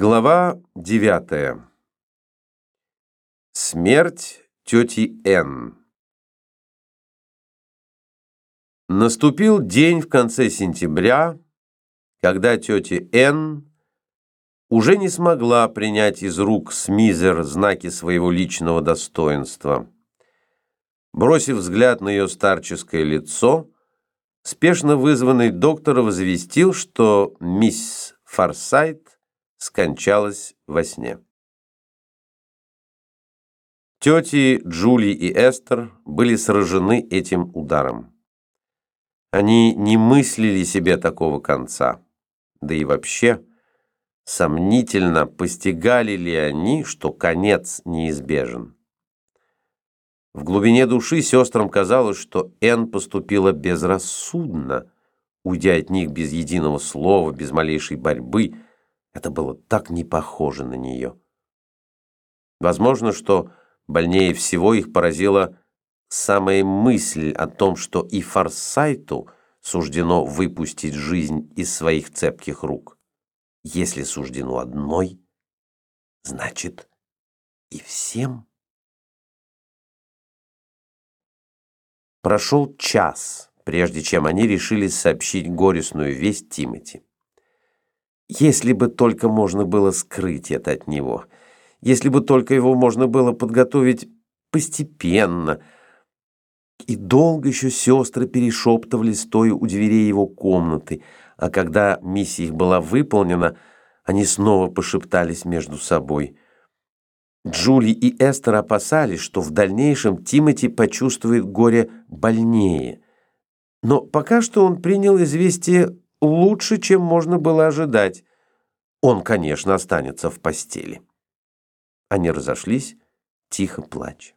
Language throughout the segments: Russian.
Глава девятая. Смерть тети Н. Наступил день в конце сентября, когда тетя Н уже не смогла принять из рук Смизер знаки своего личного достоинства. Бросив взгляд на ее старческое лицо, спешно вызванный доктор возвестил, что мисс Форсайт скончалась во сне. Тети Джули и Эстер были сражены этим ударом. Они не мыслили себе такого конца. Да и вообще, сомнительно, постигали ли они, что конец неизбежен. В глубине души сестрам казалось, что Энн поступила безрассудно, уйдя от них без единого слова, без малейшей борьбы. Это было так не похоже на нее. Возможно, что больнее всего их поразила самая мысль о том, что и Форсайту суждено выпустить жизнь из своих цепких рук. Если суждено одной, значит и всем. Прошел час, прежде чем они решились сообщить горестную весть Тимати. Если бы только можно было скрыть это от него, если бы только его можно было подготовить постепенно. И долго еще сестры перешептывались, стоя у дверей его комнаты, а когда миссия их была выполнена, они снова пошептались между собой – Джули и Эстер опасались, что в дальнейшем Тимоти почувствует горе больнее. Но пока что он принял известие лучше, чем можно было ожидать. Он, конечно, останется в постели. Они разошлись, тихо плача.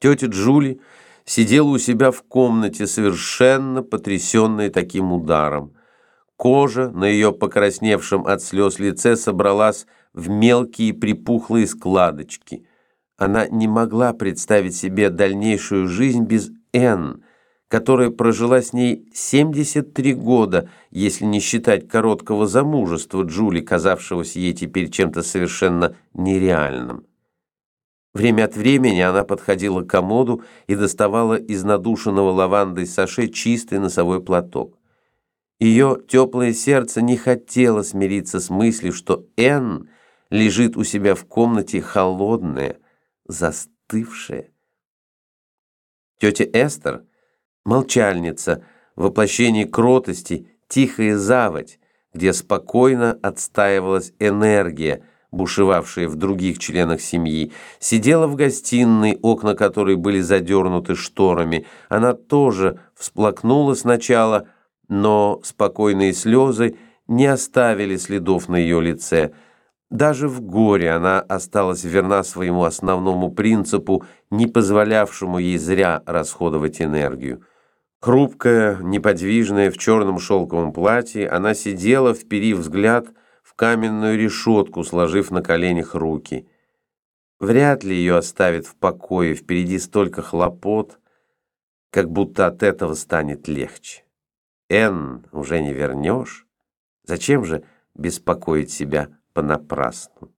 Тетя Джули сидела у себя в комнате, совершенно потрясенная таким ударом. Кожа на ее покрасневшем от слез лице собралась в мелкие припухлые складочки. Она не могла представить себе дальнейшую жизнь без Энн, которая прожила с ней 73 года, если не считать короткого замужества Джули, казавшегося ей теперь чем-то совершенно нереальным. Время от времени она подходила к комоду и доставала из надушенного лавандой саше чистый носовой платок. Ее теплое сердце не хотело смириться с мыслью, что Энн лежит у себя в комнате холодная, застывшая. Тетя Эстер, молчальница, воплощение кротости, тихая заводь, где спокойно отстаивалась энергия, бушевавшая в других членах семьи, сидела в гостиной, окна которой были задернуты шторами. Она тоже всплакнула сначала, но спокойные слезы не оставили следов на ее лице – даже в горе она осталась верна своему основному принципу, не позволявшему ей зря расходовать энергию. Хрупкая, неподвижная, в черном шелковом платье, она сидела, вперив взгляд в каменную решетку, сложив на коленях руки. Вряд ли ее оставят в покое, впереди столько хлопот, как будто от этого станет легче. Эн уже не вернешь. Зачем же беспокоить себя понапрасну.